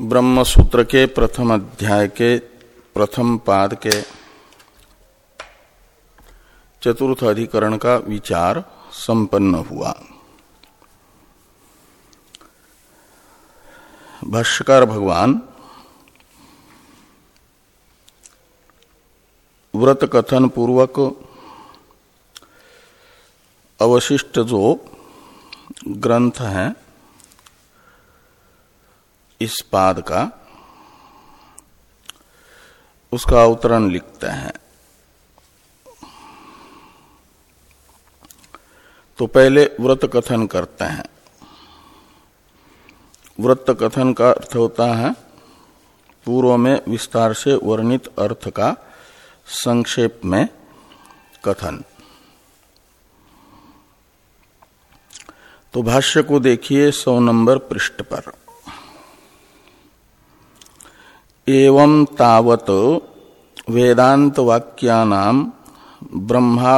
ब्रह्म सूत्र के प्रथम अध्याय के प्रथम पाद के चतुर्थ अधिकरण का विचार संपन्न हुआ। भाष्यकार भगवान, व्रत कथन पूर्वक अवशिष्ट जो ग्रंथ है इस पाद का उसका अवतरण लिखते हैं। तो पहले व्रत कथन करते हैं। व्रत कथन का अर्थ होता है, पूर्व में विस्तार से वर्णित अर्थ का संक्षेप में कथन। तो भाष्य को देखिए सौ नंबर पृष्ठ पर। एवं तावत वेदांत वाक्यानाम ब्रह्मा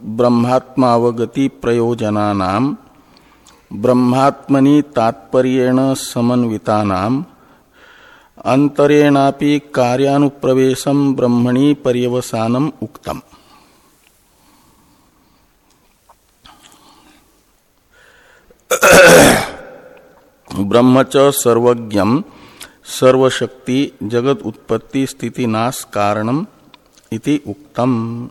ब्रह्मात्मावगति प्रयोजनानाम ब्रह्मात्मनि तात्पर्येण समन्वितानाम अंतरेणापि कार्यानुप्रवेशम ब्रह्मणि पर्यवसानम उक्तम। ब्रह्म च सर्वज्ञम सर्वशक्ति जगत उत्पत्ति स्थिति नाश कारणम इति उक्तम।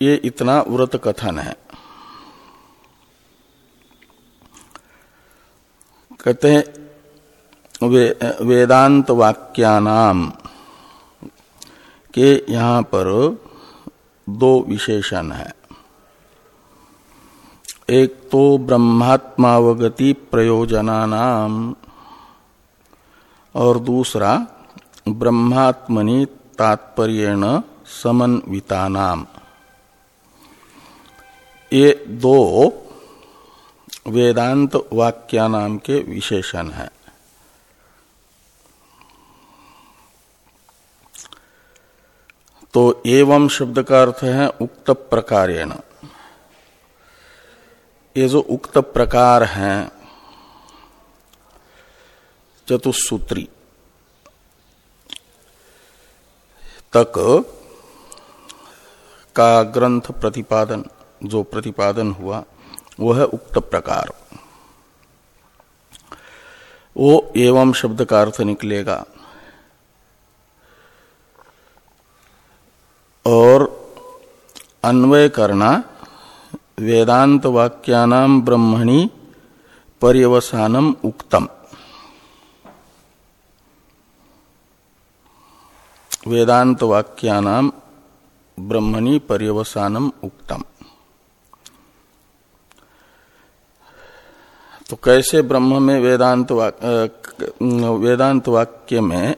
ये इतना व्रत कथन है। कहते हैं वे, वेदांत वाक्यानाम के यहाँ पर दो विशेषण है। एक तो ब्रह्मात्मावगति प्रयोजनानाम और दूसरा, ब्रह्मात्मनि तात्पर्य समन्विता नाम ये दो वेदांत वाक्या नाम के विशेषण हैं। तो एवं शब्द का अर्थ है उक्त प्रकारेण। ये जो उक्त प्रकार हैं चतुसूत्री तक का ग्रंथ प्रतिपादन, जो प्रतिपादन हुआ, वह उक्त प्रकार। वो एवं शब्द का अर्थ निकलेगा। और अन्वय करना, वेदांत वाक्यानाम ब्रह्मणि पर्यवसानम उक्तम। वेदांत वाक्यानाम ब्रह्मणि पर्यवसानम उक्तम। तो कैसे ब्रह्म में वेदांत वाक, वेदांत वाक्य में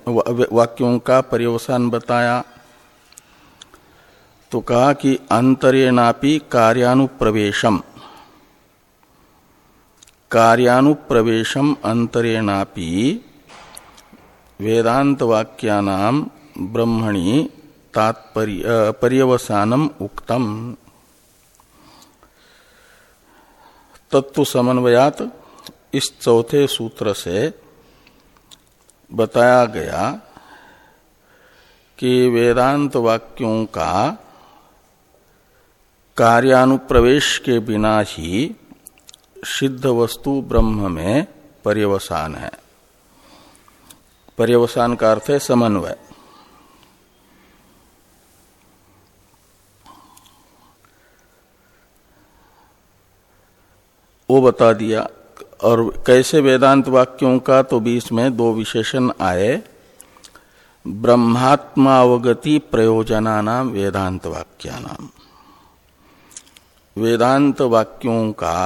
वाक्यों का पर्यवसान बताया? तो कहा कि अंतरेणापि कार्यानुप्रवेशम। कार्यानुप्रवेशम अंतरेणापि वेदांत वाक्यानाम ब्रह्मणि तात्पर्य पर्यवसानम उक्तम। तत्व समन्वयात इस चौथे सूत्र से बताया गया कि वेदांत वाक्यों का कार्यानुप्रवेश के बिना ही सिद्ध वस्तु ब्रह्म में पर्यवसान है। पर्यवसान का अर्थ है समन्वय। वो बता दिया, और कैसे वेदांत वाक्यों का तो बीच में दो विशेषण आए। ब्रह्मात्मावगति प्रयोजना नाम वेदांत वाक्या नाम वेदांत वाक्यों का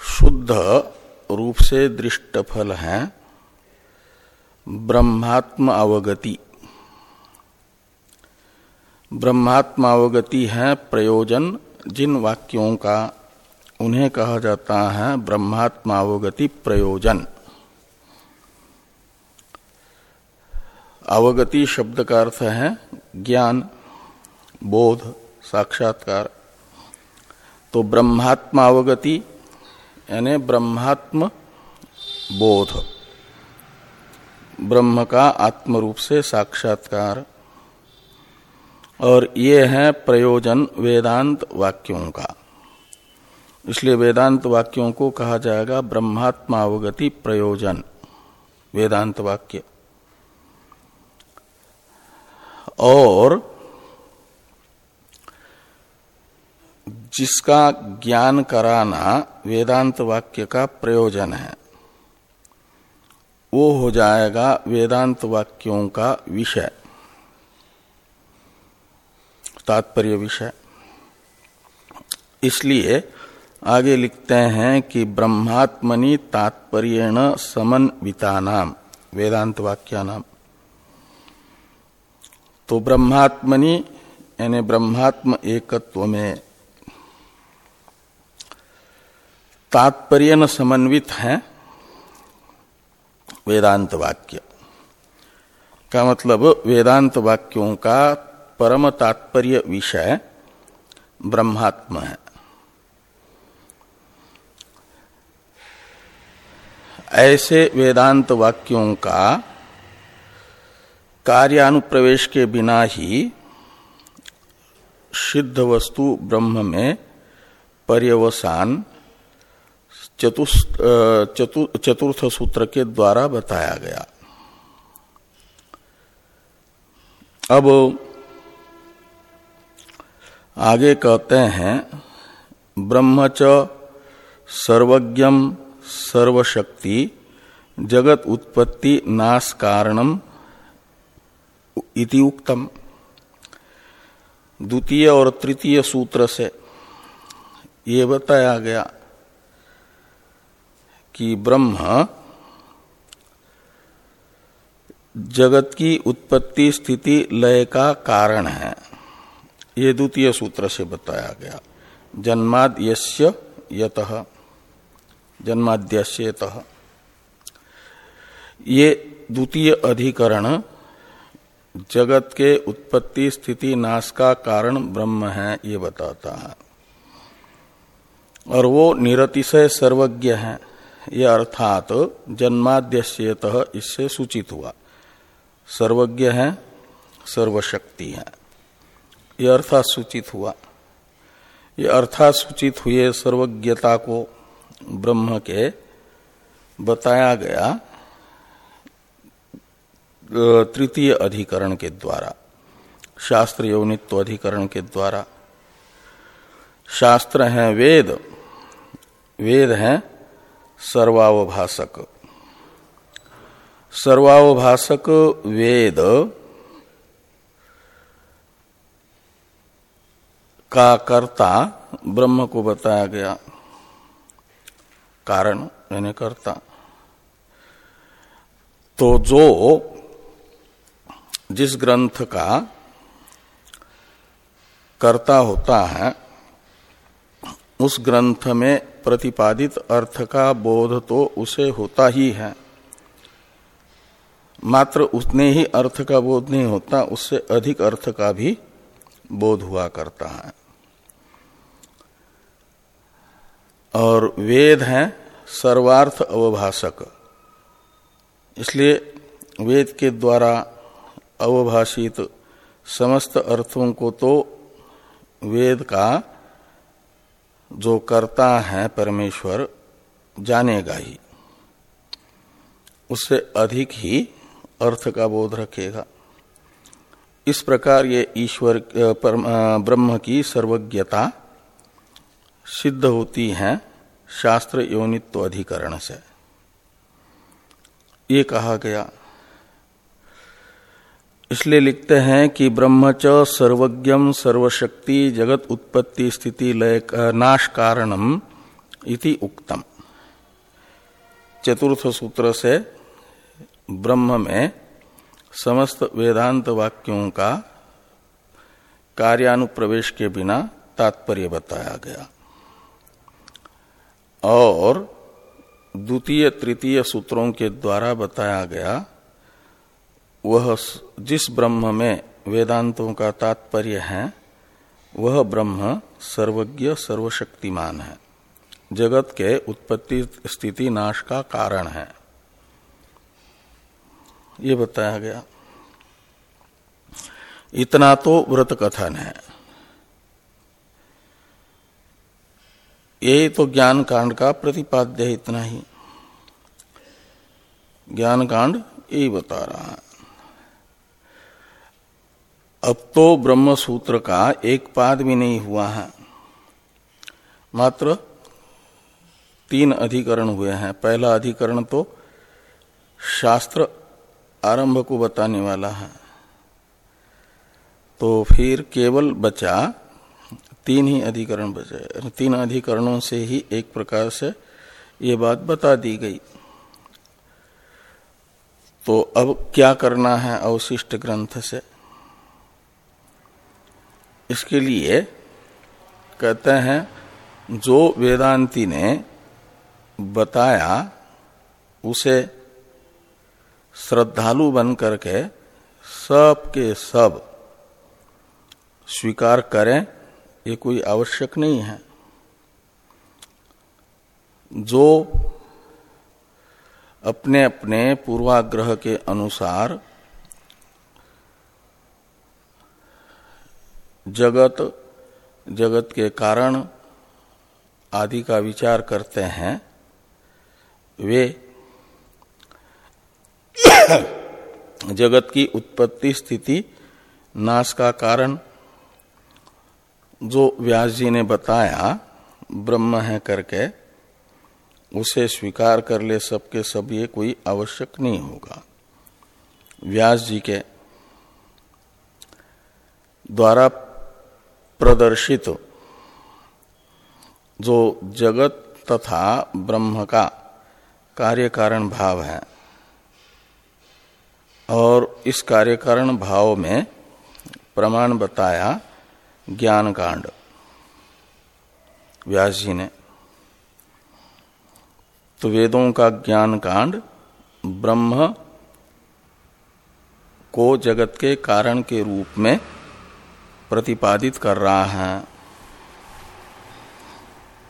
शुद्ध रूप से दृष्ट फल है ब्रह्मात्म अवगति। ब्रह्मात्म अवगति है प्रयोजन जिन वाक्यों का उन्हें कहा जाता है, ब्रह्मात्मावगति प्रयोजन। अवगति शब्द का अर्थ है ज्ञान, बोध, साक्षात्कार। तो ब्रह्मात्मावगति, यानी ब्रह्मात्म बोध। ब्रह्म का आत्म रूप से साक्षात्कार। और ये है प्रयोजन वेदांत वाक्यों का। इसलिए वेदांत वाक्यों को कहा जाएगा ब्रह्मात्मावगति प्रयोजन, वेदांत वाक्य। और जिसका ज्ञान कराना वेदांत वाक्य का प्रयोजन है, वो हो जाएगा वेदांत वाक्यों का विषय। तात्पर्य विषय। इसलिए आगे लिखते हैं कि ब्रह्मात्मनि तात्पर्यण समन्विता नाम वेदांत वाक्या नाम तो ब्रह्मात्मनि, यानी ब्रह्मात्म एकत्व में तात्पर्य समन्वित है वेदांत वाक्य। का मतलब वेदांत वाक्यों का परम तात्पर्य विषय ब्रह्मात्म। है ऐसे वेदांत वाक्यों का कार्यानुप्रवेश के बिना ही सिद्ध वस्तु ब्रह्म में पर्यवसान चतुर्थ सूत्र के द्वारा बताया गया। अब आगे कहते हैं ब्रह्म च सर्वज्ञम सर्वशक्ति, जगत उत्पत्ति नाश कारणम इति उक्तम। द्वितीय और तृतीय सूत्र से ये बताया गया कि ब्रह्म जगत की उत्पत्ति स्थिति लय का कारण है। ये द्वितीय सूत्र से बताया गया। जन्माद यत, जन्माद्यस्य ये द्वितीय अधिकरण जगत के उत्पत्ति स्थिति नाश का कारण ब्रह्म है, ये बताता है। और वो निरतिशय सर्वज्ञ है, ये अर्थात जन्माद्यत इससे सूचित हुआ। सर्वज्ञ है, सर्वशक्ति है। ये अर्थात सूचित हुआ। ये अर्थात सूचित हुए सर्वज्ञता को ब्रह्म के बताया गया तृतीय अधिकरण के द्वारा, शास्त्र यौनित्व अधिकरण के द्वारा। शास्त्र है वेद वेद है सर्वावभाषक सर्वावभाषक वेद का कर्ता ब्रह्म को बताया गया कारण यानी कर्ता। तो जो जिस ग्रंथ का कर्ता होता है, उस ग्रंथ में प्रतिपादित अर्थ का बोध तो उसे होता ही है। मात्र उतने ही अर्थ का बोध नहीं होता, उससे अधिक अर्थ का भी बोध हुआ करता है। और वेद है सर्वार्थ अवभाषक। इसलिए वेद के द्वारा अवभाषित समस्त अर्थों को तो वेद का जो करता है परमेश्वर जानेगा ही। उससे अधिक ही अर्थ का बोध रखेगा। इस प्रकार ये ईश्वर ब्रह्म की सर्वज्ञता सिद्ध होती है शास्त्र योनित्व अधिकरण से। ये कहा गया। इसलिए लिखते हैं कि ब्रह्म च सर्वज्ञ सर्वशक्ति जगत उत्पत्ति स्थिति लय नाश कारणम इति उक्तम। चतुर्थ सूत्र से ब्रह्म में समस्त वेदांत वाक्यों का कार्यानुप्रवेश के बिना तात्पर्य बताया गया। और द्वितीय, तृतीय सूत्रों के द्वारा बताया गया, वह जिस ब्रह्म में वेदांतों का तात्पर्य है, वह ब्रह्म सर्वज्ञ, सर्वशक्तिमान है। जगत के उत्पत्ति स्थिति नाश का कारण है। ये बताया गया। इतना तो व्रत कथन है। यही तो ज्ञान कांड का प्रतिपाद्य है, इतना ही। ज्ञान कांड यही बता रहा है। अब तो ब्रह्म सूत्र का एक पाद भी नहीं हुआ है। मात्र तीन अधिकरण हुए हैं। पहला अधिकरण तो शास्त्र आरंभ को बताने वाला है। तो फिर केवल बचा, तीन ही अधिकरण बचे तीन अधिकरणों से ही एक प्रकार से ये बात बता दी गई। तो अब क्या करना है अवशिष्ट ग्रंथ से? इसके लिए कहते हैं, जो वेदांति ने बताया, उसे श्रद्धालु बन करके सब के सब स्वीकार करें, ये कोई आवश्यक नहीं है। जो अपने अपने पूर्वाग्रह के अनुसार जगत जगत के कारण आदि का विचार करते हैं, वे जगत की उत्पत्ति स्थिति, नाश का कारण, जो व्यास जी ने बताया, ब्रह्म है करके, उसे स्वीकार कर ले सबके सब, ये कोई आवश्यक नहीं होगा। व्यास जी के द्वारा प्रदर्शित जो जगत तथा ब्रह्म का कार्य कारण भाव है और इस कार्य कारण भाव में प्रमाण बताया ज्ञान कांड व्यास जी ने। तो वेदों का ज्ञान कांड ब्रह्म को जगत के कारण के रूप में प्रतिपादित कर रहा है।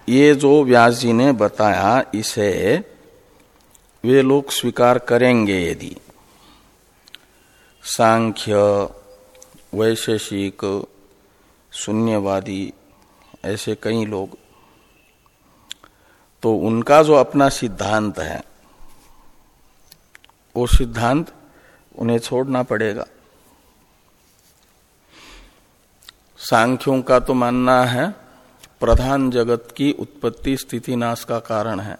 ये जो व्यास जी ने बताया, इसे वे लोग स्वीकार करेंगे यदि। सांख्य, वैशेषिक, शून्यवादी ऐसे कई लोग। तो उनका जो अपना सिद्धांत है, वो सिद्धांत उन्हें छोड़ना पड़ेगा। सांख्यों का तो मानना है, प्रधान जगत की उत्पत्ति स्थिति नाश का कारण है।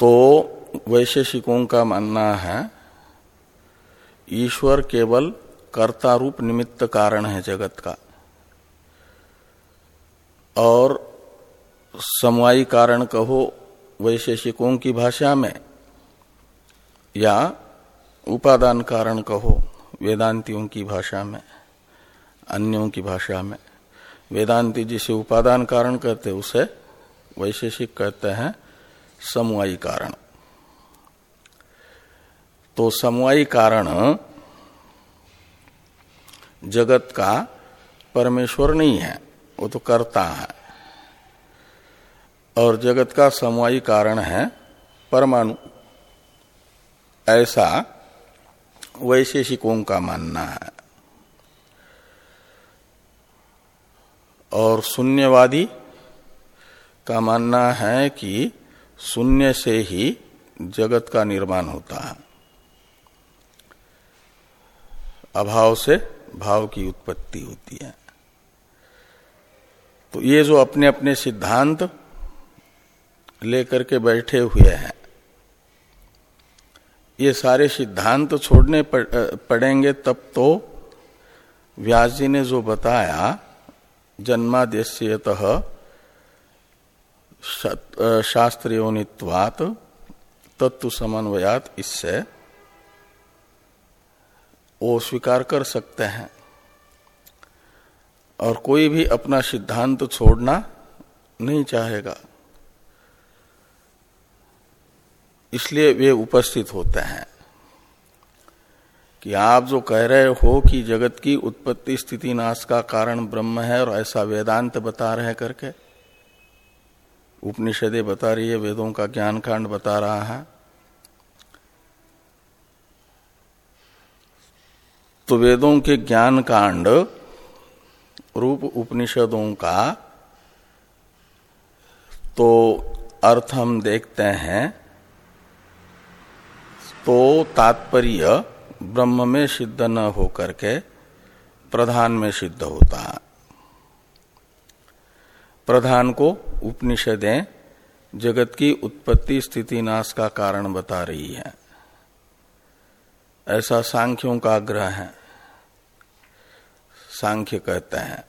तो वैशेषिकों का मानना है, ईश्वर केवल कर्ता रूप निमित्त कारण है जगत का, और समवायी कारण कहो वैशेषिकों की भाषा में, या उपादान कारण कहो वेदांतियों की भाषा में, अन्यों की भाषा में। वेदांति जिसे उपादान कारण कहते उसे वैशेषिक कहते हैं समवायी कारण। तो समवायी कारण जगत का परमेश्वर नहीं है, वो तो करता है। और जगत का समवायी कारण है परमाणु। ऐसा वैशेषिकों का मानना है। और शून्यवादी का मानना है कि शून्य से ही जगत का निर्माण होता है। अभाव से भाव की उत्पत्ति होती है। तो ये जो अपने अपने सिद्धांत लेकर के बैठे हुए हैं, ये सारे सिद्धांत छोड़ने पड़ेंगे तब तो व्यास जी ने जो बताया, जन्मादेश्यत शास्त्रीयोनित्वात तत्व समन्वयात इससे वो स्वीकार कर सकते हैं। और कोई भी अपना सिद्धांत छोड़ना नहीं चाहेगा। इसलिए वे उपस्थित होते हैं कि आप जो कह रहे हो कि जगत की उत्पत्ति स्थिति नाश का कारण ब्रह्म है और ऐसा वेदांत बता रहे करके, उपनिषदे बता रही है, वेदों का ज्ञान कांड बता रहा है तो वेदों के ज्ञान कांड, रूप उपनिषदों का तो अर्थ हम देखते हैं तो तात्पर्य ब्रह्म में सिद्ध न होकर के प्रधान में सिद्ध होता। है प्रधान को उपनिषदें जगत की उत्पत्ति स्थिति नाश का कारण बता रही है। ऐसा सांख्यों का आग्रह है। सांख्य कहते हैं।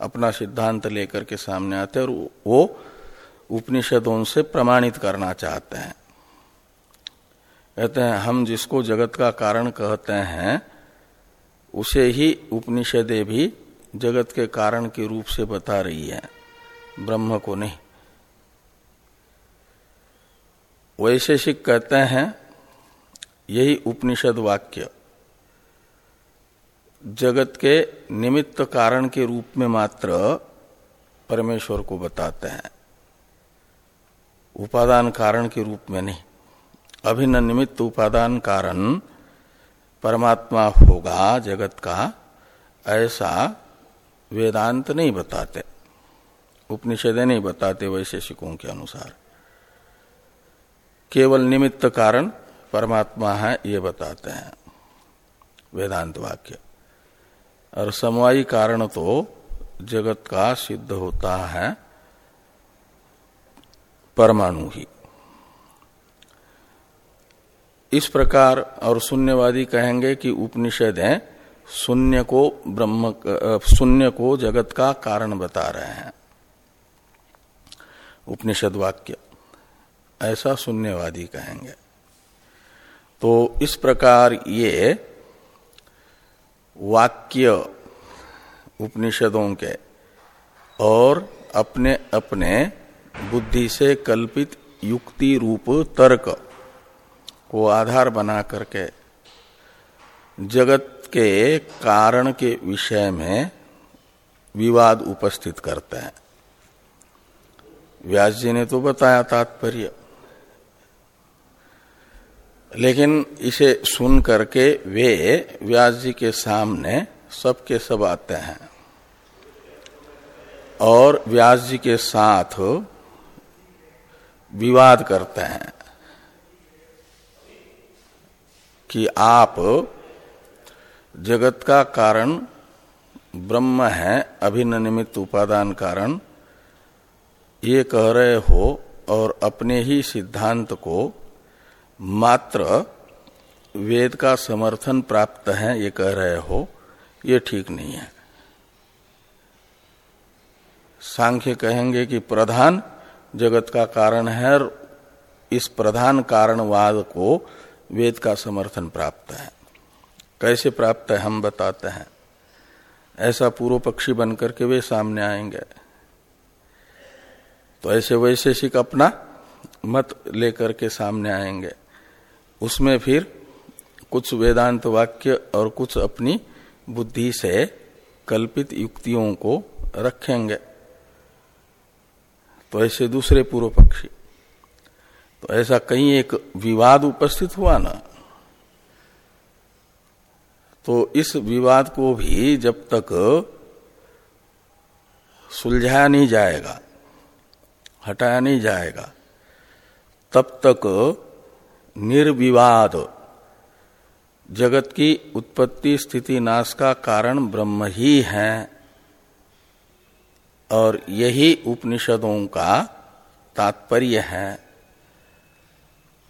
अपना सिद्धांत लेकर के सामने आते हैं और वो उपनिषदों से प्रमाणित करना चाहते हैं। कहते हैं, हम जिसको जगत का कारण कहते हैं, उसे ही उपनिषदे भी जगत के कारण के रूप से बता रही है। ब्रह्म को नहीं। वैशेषिक कहते हैं यही उपनिषद वाक्य। जगत के निमित्त कारण के रूप में मात्र परमेश्वर को बताते हैं। उपादान कारण के रूप में नहीं। अभिन्न निमित्त उपादान कारण परमात्मा होगा जगत का, ऐसा वेदांत नहीं बताते। उपनिषद नहीं बताते वैशेषिकों के अनुसार। केवल निमित्त कारण परमात्मा है, ये बताते हैं वेदांत वाक्य। और समवायी कारण तो जगत का सिद्ध होता है परमाणु ही। इस प्रकार और शून्यवादी कहेंगे कि उपनिषद है शून्य को ब्रह्म, शून्य को जगत का कारण बता रहे हैं। उपनिषद वाक्य, ऐसा शून्यवादी कहेंगे। तो इस प्रकार ये वाक्य उपनिषदों के और अपने अपने बुद्धि से कल्पित युक्ति रूप तर्क को आधार बना करके जगत के कारण के विषय में विवाद उपस्थित करते हैं। व्यास जी ने तो बताया तात्पर्य। लेकिन इसे सुन करके वे व्यास जी के सामने सबके सब आते हैं। और व्यास जी के साथ विवाद करते हैं कि आप जगत का कारण, ब्रह्म है, अभिन्न निमित्त उपादान कारण, ये कह रहे हो और अपने ही सिद्धांत को मात्र वेद का समर्थन प्राप्त है, ये कह रहे हो, ये ठीक नहीं है। सांख्य कहेंगे कि प्रधान जगत का कारण है और इस प्रधान कारणवाद को वेद का समर्थन प्राप्त है। कैसे प्राप्त है, हम बताते हैं। ऐसा पूर्व पक्षी बनकर के वे सामने आएँगे। तो ऐसे वैशेषिक अपना मत लेकर के सामने आएँगे। उसमें फिर कुछ वेदांत वाक्य और कुछ अपनी बुद्धि से कल्पित युक्तियों को रखेंगे। तो ऐसे दूसरे पूर्व पक्षी। तो ऐसा कहीं एक विवाद उपस्थित हुआ ना। तो इस विवाद को भी जब तक सुलझाया नहीं जाएगा, हटाया नहीं जाएगा, तब तक निर्विवाद। जगत की उत्पत्ति, स्थिति, नाश का कारण ब्रह्म ही है। और यही उपनिषदों का तात्पर्य है।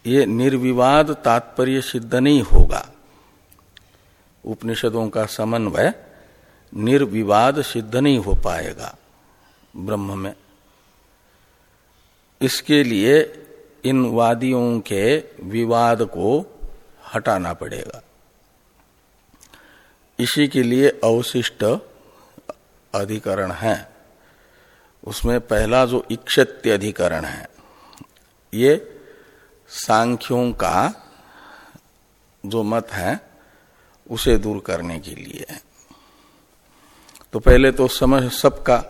ये निर्विवाद तात्पर्य सिद्ध नहीं होगा। उपनिषदों का समन्वय निर्विवाद सिद्ध नहीं हो पाएगा ब्रह्म में। इसके लिए इन वादियों के विवाद को हटाना पड़ेगा। इसी के लिए अवशिष्ट अधिकरण है। उसमें पहला जो इक्षत्य अधिकरण है, ये सांख्यों का जो मत है, उसे दूर करने के लिए है। तो पहले तो समझ सबका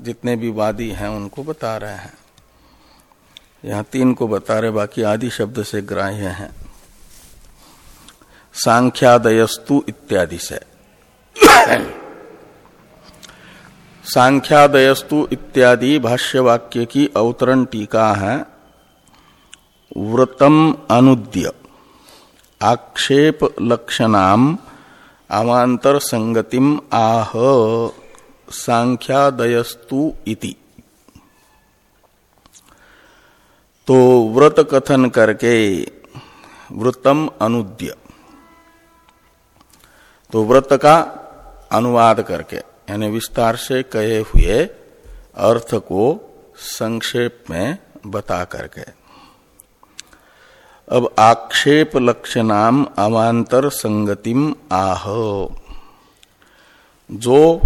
जितने भी वादी हैं, उनको बता रहे हैं। यहाँ तीन को बता रहे, बाकी आदि शब्द से ग्राह्य हैं। सांख्यादयस्तु इत्यादि से। सांख्यादयस्तु इत्यादि भाष्य वाक्य की अवतरण टीका है। व्रतम अनुद्य। आक्षेप लक्षणाम अवांतर संगतिम आह। सांख्यादयस्तु इति। तो व्रत कथन करके वृतम अनुद्य। तो व्रत का अनुवाद करके, यानी विस्तार से कहे हुए अर्थ को संक्षेप में बता करके। अब आक्षेप लक्षणाम अवांतर संगतिम आह। जो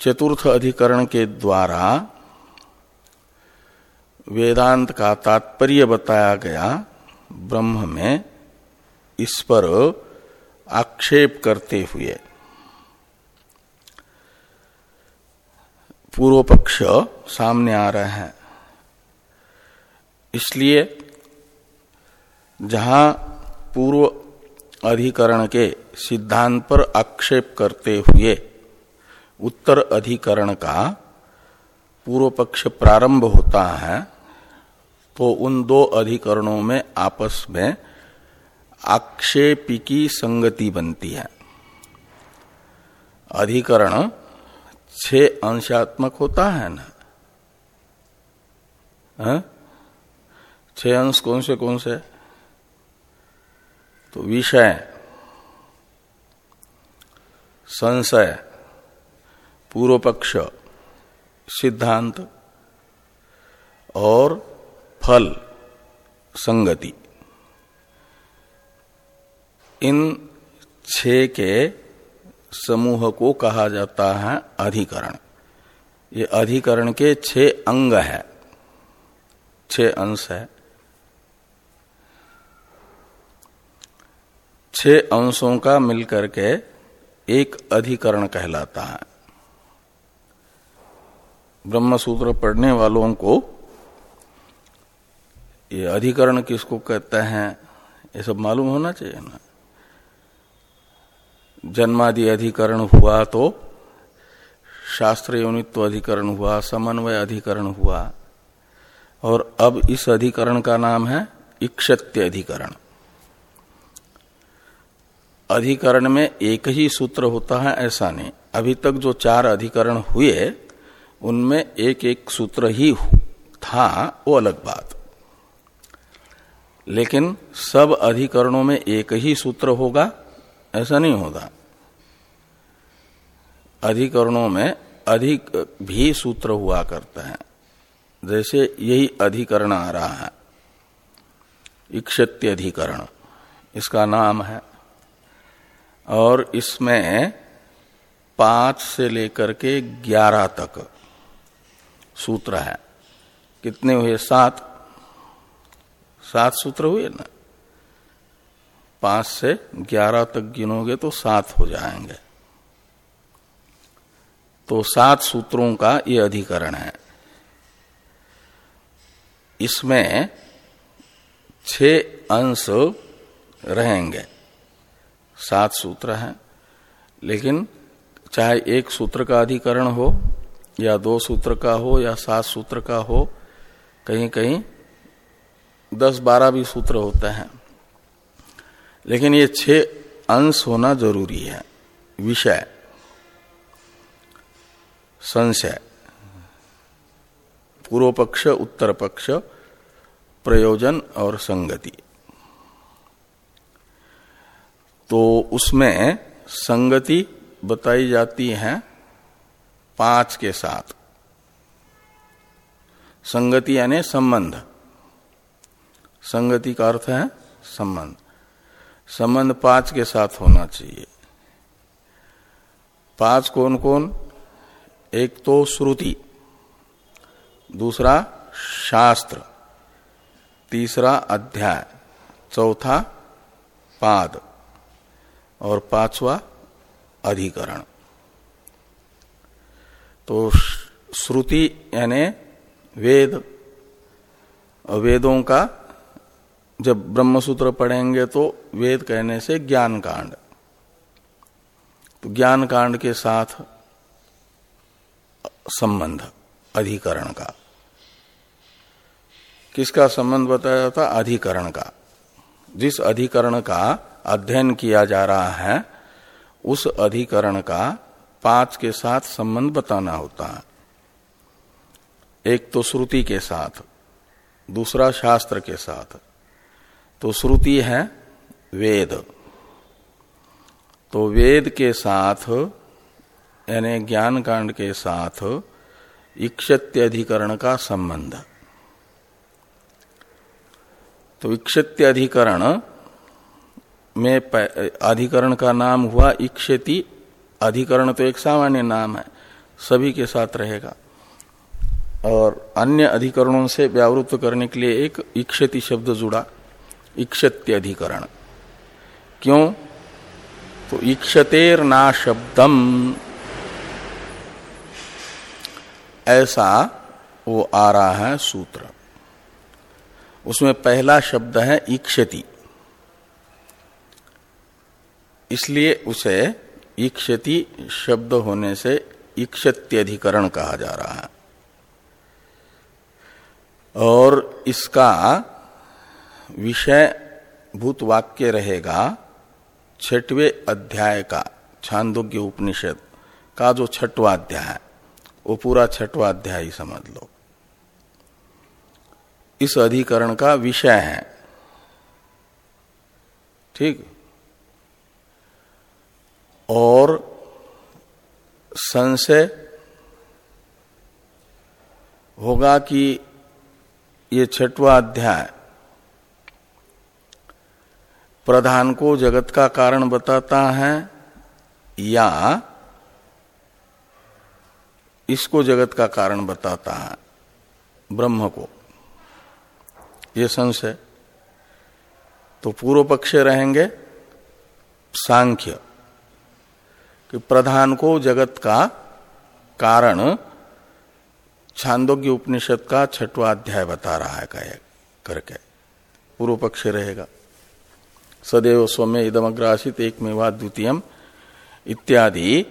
चतुर्थ अधिकरण के द्वारा वेदांत का तात्पर्य बताया गया ब्रह्म में इस पर आक्षेप करते हुए। पूर्व पक्ष सामने आ रहे हैं। इसलिए जहाँ पूर्व अधिकरण के सिद्धांत पर आक्षेप करते हुए उत्तर अधिकरण का पूर्व पक्ष प्रारंभ होता है तो उन दो अधिकरणों में आपस में आक्षेपी की संगति बनती है। अधिकरण छ अंशात्मक होता है ना? हाँ? छह अंश कौन से कौन से? तो विषय, संशय पूर्व पक्ष सिद्धांत और फल संगति। इन छह के समूह को कहा जाता है अधिकरण। ये अधिकरण के छह अंग है। छह अंश है। छह अंशों का मिलकर के एक अधिकरण कहलाता है। ब्रह्म सूत्र पढ़ने वालों को ये अधिकरण किसको कहते हैं, ये सब मालूम होना चाहिए ना। जन्मादि अधिकरण हुआ तो शास्त्र योनित्व अधिकरण हुआ, समन्वय अधिकरण हुआ, और अब इस अधिकरण का नाम है इक्षत्य अधिकरण। अधिकरण में एक ही सूत्र होता है, ऐसा नहीं। अभी तक जो चार अधिकरण हुए, उनमें एक एक सूत्र ही था, वो अलग बात। लेकिन सब अधिकरणों में एक ही सूत्र होगा, ऐसा नहीं होगा। अधिकरणों में अधिक भी सूत्र हुआ करते हैं। जैसे यही अधिकरण आ रहा है, इक्षत्य अधिकरण, इसका नाम है। और इसमें पाँच से लेकर के ग्यारह तक सूत्र है। कितने हुए? सात। सात सूत्र हुए ना? पाँच से ग्यारह तक गिनोगे तो सात हो जाएँगे। तो सात सूत्रों का ये अधिकरण है। इसमें छ अंश रहेंगे। सात सूत्र हैं, लेकिन चाहे एक सूत्र का अधिकरण हो, या दो सूत्र का हो, या सात सूत्र का हो कहीं कहीं दस बारह भी सूत्र होते हैं। लेकिन ये छह अंश होना ज़रूरी है। विषय, संशय पूर्व पक्ष उत्तर पक्ष प्रयोजन और संगति। तो उसमें संगति बताई जाती है पाँच के साथ। संगति यानी संबंध। संगति का अर्थ है संबंध। संबंध पाँच के साथ होना चाहिए। पाँच कौन कौन एक तो श्रुति, दूसरा शास्त्र, तीसरा अध्याय, चौथा पाद और पांचवा अधिकरण। तो श्रुति यानी वेद वेदों का जब ब्रह्मसूत्र पढ़ेंगे तो वेद कहने से ज्ञान कांड। तो ज्ञान कांड के साथ संबंध, अधिकरण का। किसका संबंध बताया जाता अधिकरण का। जिस अधिकरण का अध्ययन किया जा रहा है, उस अधिकरण का पाँच के साथ संबंध बताना होता है। एक तो श्रुति के साथ, दूसरा शास्त्र के साथ। तो श्रुति है वेद। तो वेद के साथ, यानी ज्ञान कांड के साथ इक्षत्य अधिकरण का संबंध। तो इक्षत्य अधिकरण में अधिकरण का नाम हुआ इक्षति। अधिकरण तो एक सामान्य नाम है, सभी के साथ रहेगा। और अन्य अधिकरणों से व्यावृत्त करने के लिए एक इक्षति शब्द जुड़ा। इक्षत्य अधिकरण क्यों? तो इक्षतेर ना शब्दम। ऐसा वो आ रहा है सूत्र। उसमें पहला शब्द है इक्षति। इसलिए उसे इक्षति शब्द होने से इक्षत्यधिकरण कहा जा रहा है। और इसका विषय भूत वाक्य रहेगा, छठवे अध्याय का, छांदोग्य उपनिषद का जो छठवा अध्याय है, वो पूरा छठवा अध्याय समझ लो। इस अधिकरण का विषय है। ठीक? और संशय होगा कि ये छठवा अध्याय प्रधान को जगत का कारण बताता है, या इसको जगत का कारण बताता है, ब्रह्म को। ये संशय। तो पूर्व पक्ष रहेंगे, सांख्य, कि प्रधान को जगत का कारण छांदोग्य उपनिषद का छठवा अध्याय बता रहा है करके। पूर्व पक्ष रहेगा। सदैव सौम्य इदमग्रासित एक मेवा द्वितीय इत्यादि।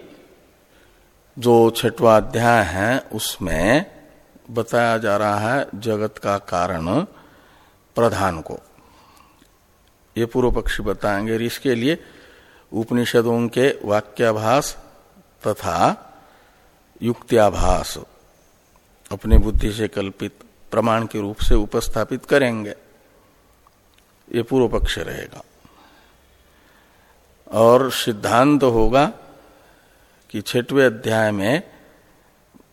जो छठवा अध्याय है, उसमें बताया जा रहा है जगत का कारण प्रधान को। ये पूर्व पक्षी बताएँगे। इसके लिए उपनिषदों के वाक्याभास तथा युक्त्याभास अपनी बुद्धि से कल्पित प्रमाण के रूप से उपस्थापित करेंगे। ये पूर्व पक्ष रहेगा। और सिद्धांत होगा कि छठवें अध्याय में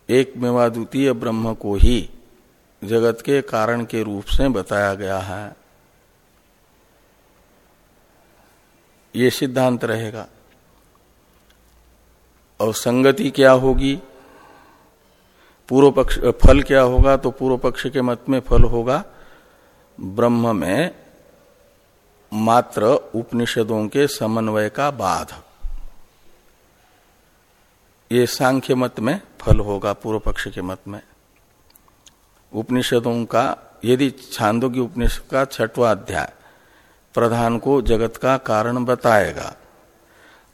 एक मेवाद्वितीय ब्रह्म को ही जगत के कारण के रूप से बताया गया है। ये सिद्धांत रहेगा। और संगति क्या होगी? पूर्व पक्ष, फल क्या होगा? तो पूर्व पक्ष के मत में फल होगा। ब्रह्म में मात्र उपनिषदों के समन्वय का बाध। ये सांख्य मत में फल होगा, पूर्व पक्ष के मत में। उपनिषदों का, यदि छांदों की उपनिषद का छठवा अध्याय प्रधान को जगत का कारण बताएगा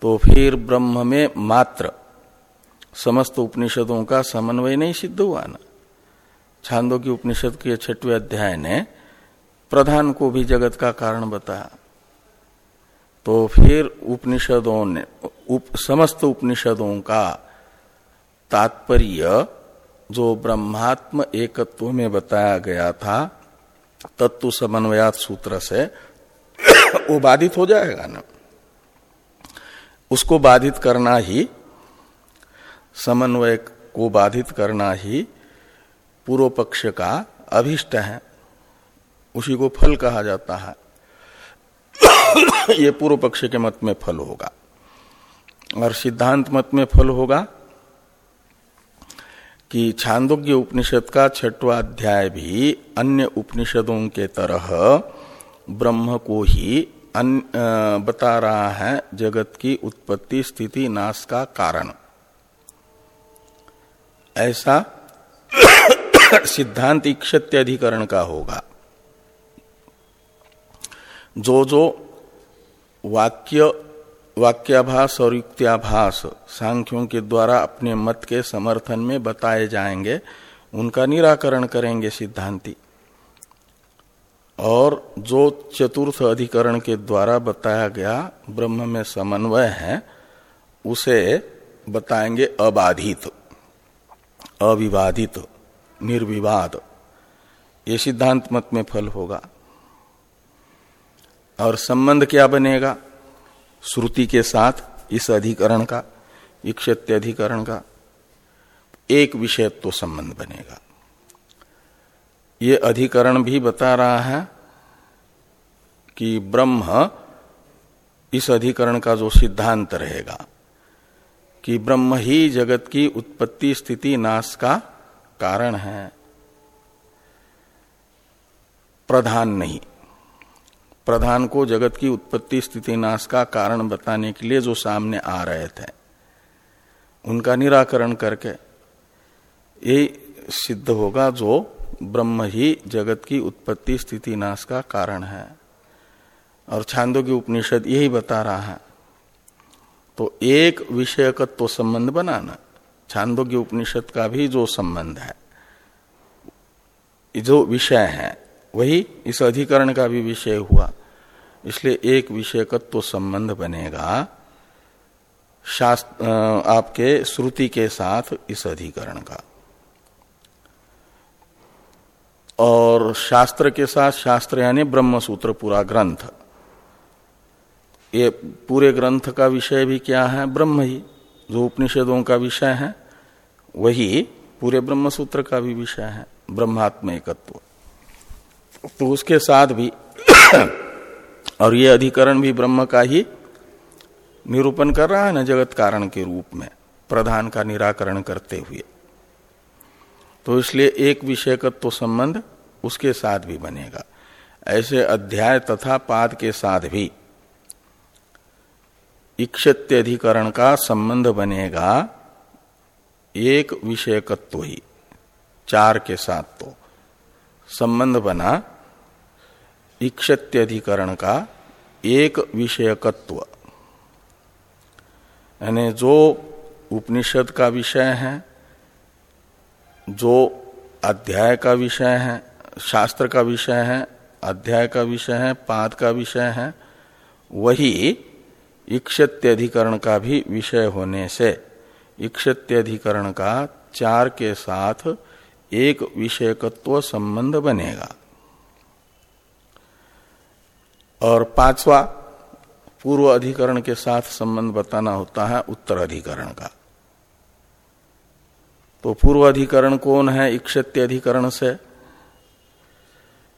तो फिर ब्रह्म में मात्र समस्त उपनिषदों का समन्वय नहीं सिद्ध हुआ ना। छांदों की उपनिषद के छठवें अध्याय ने प्रधान को भी जगत का कारण बताया। तो फिर उपनिषदों ने उप, समस्त उपनिषदों का तात्पर्य जो ब्रह्मात्म एकत्व में बताया गया था तत्व समन्वयात सूत्र से वो बाधित हो जाएगा ना। उसको बाधित करना ही समन्वय को बाधित करना ही पूर्व पक्ष का अभिष्ट है। उसी को फल कहा जाता है। ये पूर्व पक्ष के मत में फल होगा। और सिद्धांत मत में फल होगा कि छांदोग्य उपनिषद का छठवा अध्याय भी अन्य उपनिषदों के तरह ब्रह्म को ही बता रहा है, जगत की उत्पत्ति, स्थिति, नाश का कारण। ऐसा सिद्धांत इक्षत्य अधिकरण का होगा। जो जो वाक्य, वाक्याभास और युक्त्याभास सांख्यों के द्वारा अपने मत के समर्थन में बताए जाएँगे, उनका निराकरण करेंगे सिद्धांती। और जो चतुर्थ अधिकरण के द्वारा बताया गया ब्रह्म में समन्वय है, उसे बताएँगे अबाधित, अविवादित, निर्विवाद। ये सिद्धांत मत में फल होगा। और संबंध क्या बनेगा? श्रुति के साथ इस अधिकरण का, इक्षत्य अधिकरण का, एक विषय तो संबंध बनेगा। ये अधिकरण भी बता रहा है कि ब्रह्म इस अधिकरण का जो सिद्धांत रहेगा, कि ब्रह्म ही जगत की उत्पत्ति स्थिति नाश का कारण है। प्रधान नहीं। प्रधान को जगत की उत्पत्ति, स्थिति, नाश का कारण बताने के लिए जो सामने आ रहे थे। उनका निराकरण करके ये सिद्ध होगा जो ब्रह्म ही जगत की उत्पत्ति, स्थिति, नाश का कारण है। और छांदो की उपनिषद यही बता रहा है। तो एक विषयकत्व तो संबंध बनाना, छांदो की उपनिषद का भी जो संबंध है जो विषय है वही इस अधिकरण का भी विषय हुआ। इसलिए एक विषयकत्व तो संबंध बनेगा शास्त्र आपके श्रुति के साथ इस अधिकरण का। और शास्त्र के साथ शास्त्र यानी ब्रह्म सूत्र पूरा ग्रंथ। ये पूरे ग्रंथ का विषय भी क्या है? ब्रह्म ही। जो उपनिषदों का विषय है, वही पूरे ब्रह्म सूत्र का भी विषय है, ब्रह्मात्म एकत्व। तो उसके साथ भी और ये अधिकरण भी ब्रह्म का ही निरूपण कर रहा है ना जगत कारण के रूप में, प्रधान का निराकरण करते हुए। तो इसलिए एक विषयकत्व तो संबंध उसके साथ भी बनेगा। ऐसे अध्याय तथा पाद के साथ भी इक्षत्य अधिकरण का संबंध बनेगा। एक विषयकत्व तो ही, चार के साथ तो। संबंध बना इक्षत्यधिकरण का एक विषयकत्व। यानी जो उपनिषद का विषय है, जो अध्याय का विषय है, शास्त्र का विषय है, अध्याय का विषय है, पाद का विषय है, वही इक्षत्यधिकरण का भी विषय होने से इक्षत्यधिकरण का चार के साथ एक विषयकत्व संबंध बनेगा। और पांचवा पूर्व अधिकरण के साथ संबंध बताना होता है उत्तर अधिकरण का। तो पूर्व अधिकरण कौन है? इक्षत्य अधिकरण से।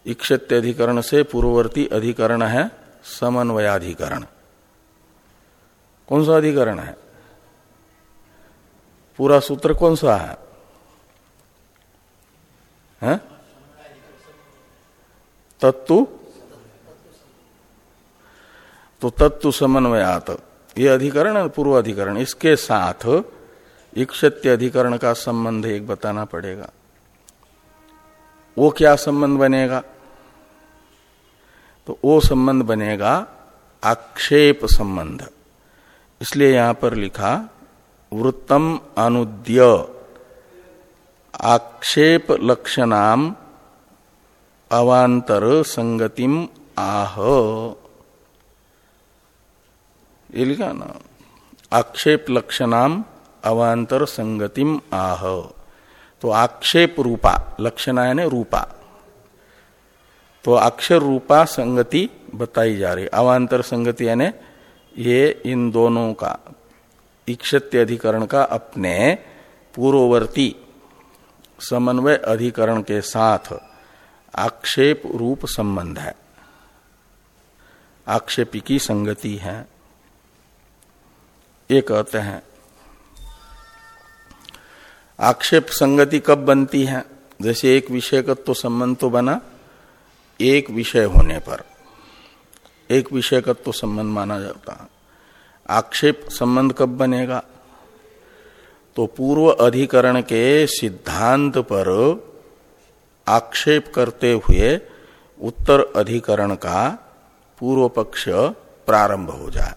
इक्षत्य अधिकरण से पूर्ववर्ती अधिकरण है समन्वयाधिकरण। कौन सा अधिकरण है? पूरा सूत्र कौन सा है, है? तत्व तो तत्व समन्वयात। ये अधिकरण है पूर्व अधिकरण, इसके साथ इक्षत्य अधिकरण का संबंध एक बताना पड़ेगा। वो क्या संबंध बनेगा? तो वो संबंध बनेगा आक्षेप संबंध। इसलिए यहाँ पर लिखा, वृत्तम अनुद्य। आक्षेप लक्षणाम अवांतर संगतिम आह। ये लिखा ना? आक्षेप लक्षणाम अवांतर संगतिम आह। तो आक्षेप रूपा लक्षणा रूपा। तो अक्षर रूपा संगति बताई जा रही अवांतर संगति यानी ये इन दोनों का, इक्षत्य अधिकरण का अपने पूर्ववर्ती समन्वय अधिकरण के साथ आक्षेप रूप संबंध है। आक्षेपी की संगति है। ये कहते हैं, आक्षेप संगति कब बनती है? जैसे एक विषय का तो संबंध तो बना एक विषय होने पर। एक विषयकत्व तो संबंध माना जाता है। आक्षेप संबंध कब बनेगा? तो पूर्व अधिकरण के सिद्धांत पर आक्षेप करते हुए उत्तर अधिकरण का पूर्व पक्ष प्रारंभ हो जाए।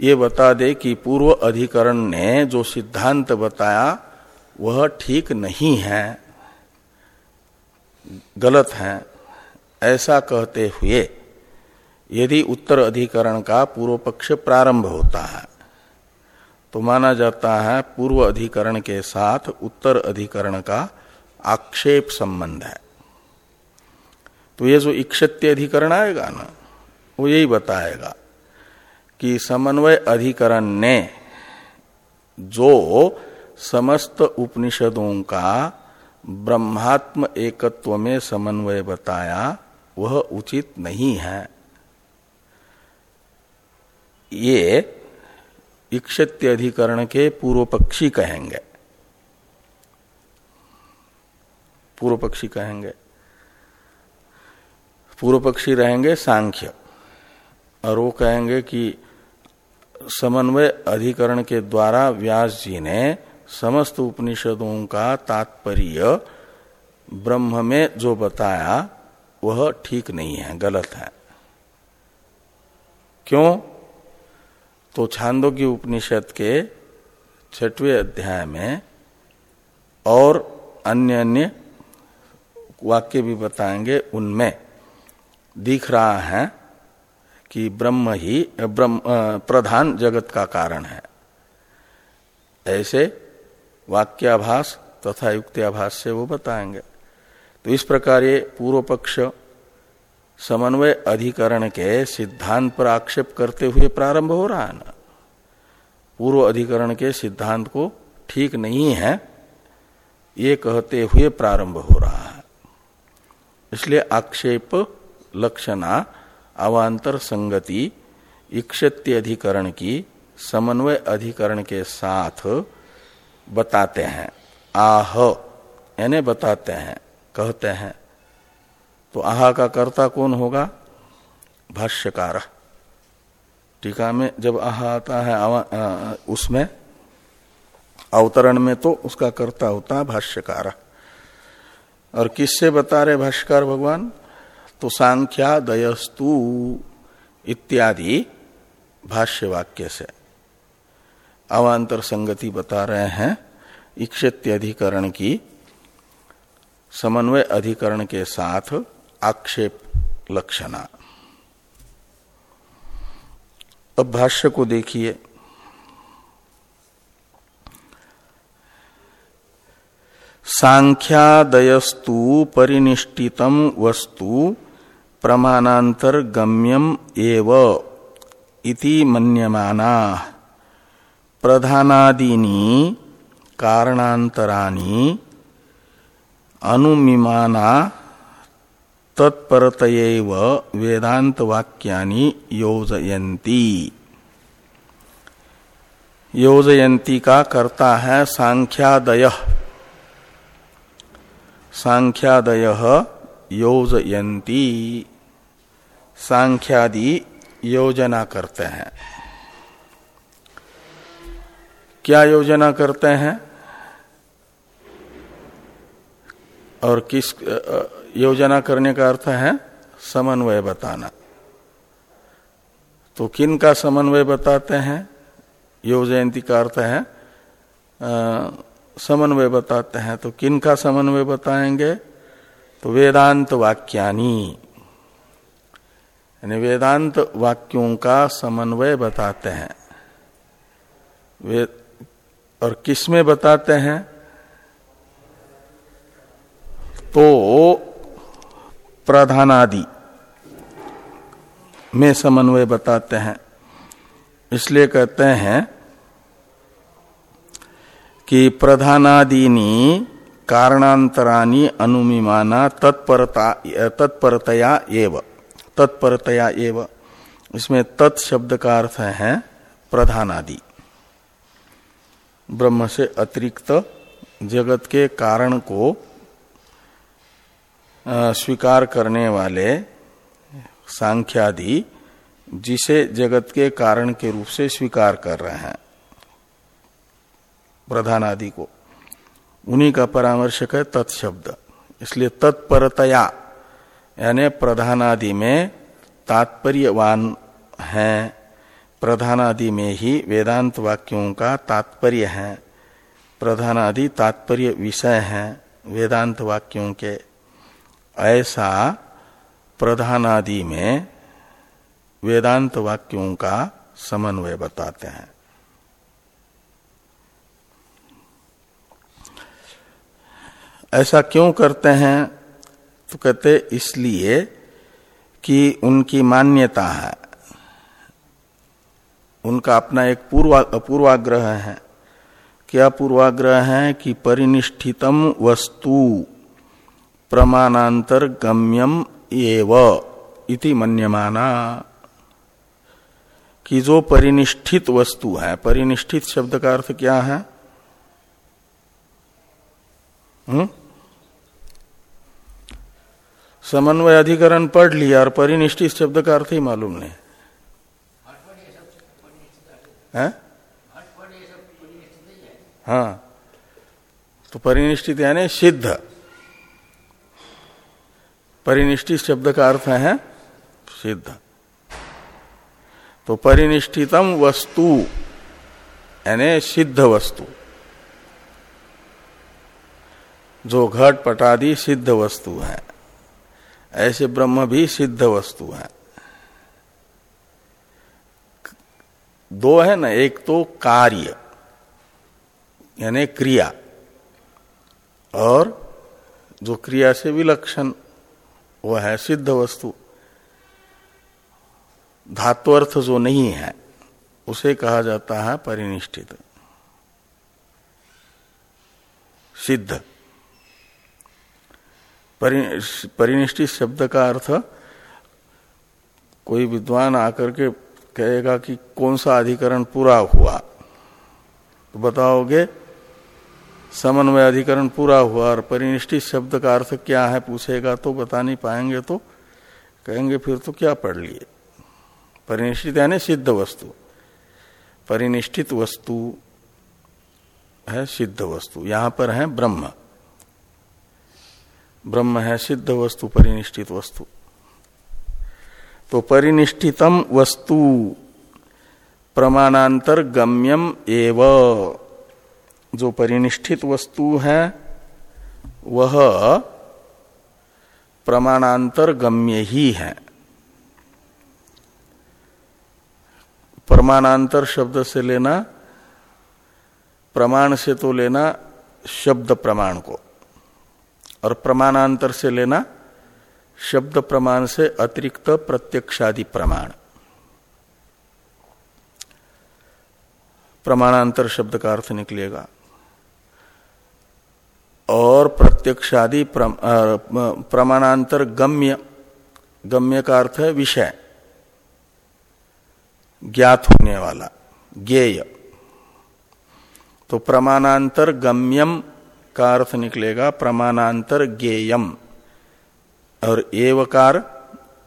ये बता दे कि पूर्व अधिकरण ने जो सिद्धांत बताया, वह ठीक नहीं है, गलत है, ऐसा कहते हुए यदि उत्तर अधिकरण का पूर्व पक्ष प्रारंभ होता है। तो माना जाता है पूर्व अधिकरण के साथ उत्तर अधिकरण का आक्षेप संबंध है। तो ये जो इक्षत्य अधिकरण आएगा ना, वो यही बताएगा कि समन्वय अधिकरण ने जो समस्त उपनिषदों का ब्रह्मात्म एकत्व में समन्वय बताया, वह उचित नहीं है। ये इक्षत्य अधिकरण के पूर्व पक्षी कहेंगे। पूर्व पक्षी कहेंगे। पूर्व पक्षी रहेंगे सांख्य, और वो कहेंगे कि समन्वय अधिकरण के द्वारा व्यास जी ने समस्त उपनिषदों का तात्पर्य ब्रह्म में जो बताया, वह ठीक नहीं है, गलत है। क्यों? तो छांदो की उपनिषद के छठवें अध्याय में और अन्य अन्य वाक्य भी बताएँगे उनमें। दिख रहा है कि ब्रह्म ही, ब्रह्म प्रधान जगत का कारण है। ऐसे वाक्याभास तथा युक्त्याभास से वो बताएँगे। तो इस प्रकार ये पूर्व पक्ष समन्वय अधिकरण के सिद्धांत पर आक्षेप करते हुए प्रारंभ हो रहा है ना। पूर्व अधिकरण के सिद्धांत को ठीक नहीं है, ये कहते हुए प्रारंभ हो रहा है। इसलिए आक्षेप, लक्षणा, अवान्तर संगति, इक्षत्य अधिकरण की समन्वय अधिकरण के साथ बताते हैं। आह, यानी बताते हैं, कहते हैं। तो आह का कर्ता कौन होगा? भाष्यकार। टीका में जब आहा आता है आ, उसमें अवतरण में तो उसका कर्ता होता है भाष्यकार। और किससे बता रहे भाष्यकार भगवान? तो सांख्या दयस्तु इत्यादि भाष्य वाक्य से। अवान्तर संगति बता रहे हैं इक्षत्य अधिकरण की समन्वय अधिकरण के साथ आक्षेप लक्षणा। अब भाष्य को देखिए। सांख्यादयस्तु परिनिष्ठितम वस्तु प्रमाणांतर गम्यम एव इति मन्यमाना। प्रधानादीनी कारणांतरानी अनुमिमाना तत्परत वेदांत वाक्यानि योजयंती योजयंती का करता है सांख्यादय। सांख्यादय योजयंती सांख्यादि योजना करते हैं। क्या योजना करते हैं? और किस योजना करने का अर्थ है समन्वय बताना। तो किन का समन्वय बताते हैं? योजयंती का अर्थ है समन्वय बताते हैं। तो किन का समन्वय बताएँगे? तो वेदांत वाक्यानी। यानी वेदांत वाक्यों का समन्वय बताते हैं। वे, और किसमें बताते हैं? तो प्रधानादि। में समन्वय बताते हैं। इसलिए कहते हैं कि प्रधानादीनी कारणांतरानी अनुमिमाना तत्परता, तत्परतया एव तत्परतया एव। इसमें तत् शब्द का अर्थ है प्रधानादि। ब्रह्म से अतिरिक्त जगत के कारण को स्वीकार करने वाले सांख्यादि जिसे जगत के कारण के रूप से स्वीकार कर रहे हैं प्रधान आदि को। उन्हीं का परामर्शक है तत्शब्द। इसलिए तत्परतया, यानी प्रधान आदि में तात्पर्यवान है प्रधान आदि में ही वेदांत वाक्यों का तात्पर्य है प्रधान आदि तात्पर्य विषय है वेदांत वाक्यों के। ऐसा प्रधानादि में वेदांत वाक्यों का समन्वय बताते हैं। ऐसा क्यों करते हैं? तो कहते, इसलिए कि उनकी मान्यता है। उनका अपना एक पूर्वा, पूर्वाग्रह है। क्या पूर्वाग्रह है? कि परिनिष्ठितम वस्तु। प्रमाणांतर गम्यम एव इति मन्यमाना। कि जो परिनिष्ठित वस्तु है, परिनिष्ठित शब्द का अर्थ क्या है? हम्म? समन्वय अधिकरण पढ़ लिया और परिनिष्ठित शब्द का अर्थ ही मालूम नहीं। है? हाँ। तो परिनिष्ठित यानी सिद्ध। परिनिष्ठित शब्द का अर्थ है सिद्ध। तो परिनिष्ठितम वस्तु, यानी सिद्ध वस्तु। जो घट पटादि सिद्ध वस्तु है, ऐसे ब्रह्म भी सिद्ध वस्तु है। दो है ना, एक तो कार्य, यानी क्रिया, और जो क्रिया से विलक्षण वो है सिद्ध वस्तु। धात्वर्थ जो नहीं है, उसे कहा जाता है परिनिष्ठित। सिद्ध। परिनिष्ठित शब्द का अर्थ, कोई विद्वान आकर के कहेगा कि कौन सा अधिकरण पूरा हुआ? तो बताओगे समन्वय अधिकरण पूरा हुआ और परिनिष्ठित शब्द का अर्थ क्या है पूछेगा तो बता नहीं पाएँगे तो कहेंगे, फिर तो क्या पढ़ लिए? परिनिष्ठित यानी सिद्ध वस्तु। परिनिष्ठित वस्तु है सिद्ध वस्तु। यहाँ पर है ब्रह्म। ब्रह्म है सिद्ध वस्तु, परिनिष्ठित वस्तु। तो परिनिष्ठितम वस्तु प्रमाणांतर गम्यम एव। जो परिनिष्ठित वस्तु है, वह प्रमाणांतर गम्य ही है। प्रमाणांतर शब्द से लेना, प्रमाण से तो लेना शब्द प्रमाण को, और प्रमाणांतर से लेना शब्द प्रमाण से अतिरिक्त प्रत्यक्षादि प्रमाण। प्रमाणांतर शब्द का अर्थ निकलेगा। और प्रत्यक्षादि प्रमाणांतर गम्य गम्य का अर्थ है विषय, ज्ञात होने वाला, ज्ञेय। तो प्रमाणांतर गम्यम का अर्थ निकलेगा प्रमाणांतर ज्ञेयम। और एवकार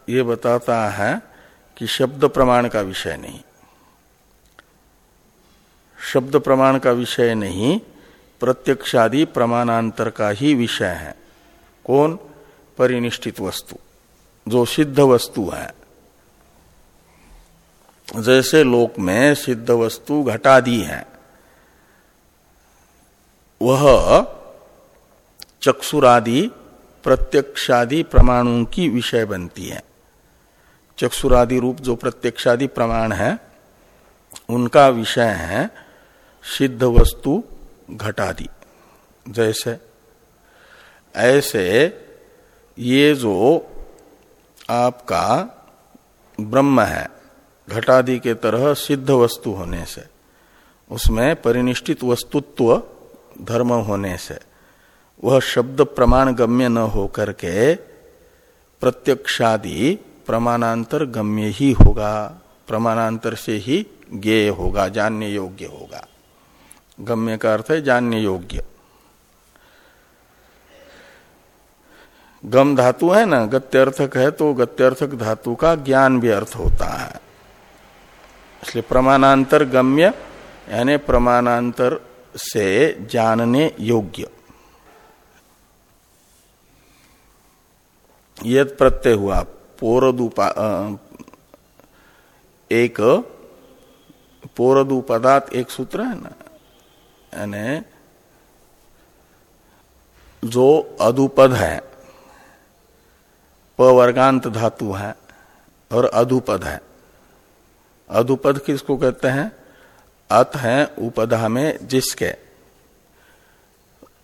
ये बताता है कि शब्द प्रमाण का विषय नहीं। शब्द प्रमाण का विषय नहीं प्रत्यक्षादि प्रमाणांतर का ही विषय है। कौन? परिनिष्ठित वस्तु। जो सिद्ध वस्तु है। जैसे लोक में सिद्ध वस्तु घटादि है। वह चक्षुरादि प्रत्यक्षादि प्रमाणों की विषय बनती है। चक्षुरादि रूप जो प्रत्यक्षादि प्रमाण है, उनका विषय है सिद्ध वस्तु घटादि जैसे, ऐसे ये जो आपका ब्रह्म है घटादि के तरह सिद्ध वस्तु होने से, उसमें परिनिष्ठित वस्तुत्व धर्म होने से, वह शब्द प्रमाण गम्य न हो करके प्रत्यक्षादि प्रमाणांतर गम्य ही होगा, प्रमाणांतर से ही ज्ञेय होगा, जानने योग्य होगा। गम्य का अर्थ है जानने योग्य। गम धातु है ना, गत्यर्थक है तो गत्यर्थक धातु का ज्ञान भी अर्थ होता है। इसलिए प्रमाणांतर गम्य, यानी प्रमाणांतर से जानने योग्य। यद प्रत्यय हुआ, पोरदुपा एक, पोरदुपदात एक सूत्र है ना यानी जो अदुपद है, पवर्गांत धातु है और अधुपद है। अधुपद किसको कहते हैं? अत है उपधा में जिसके।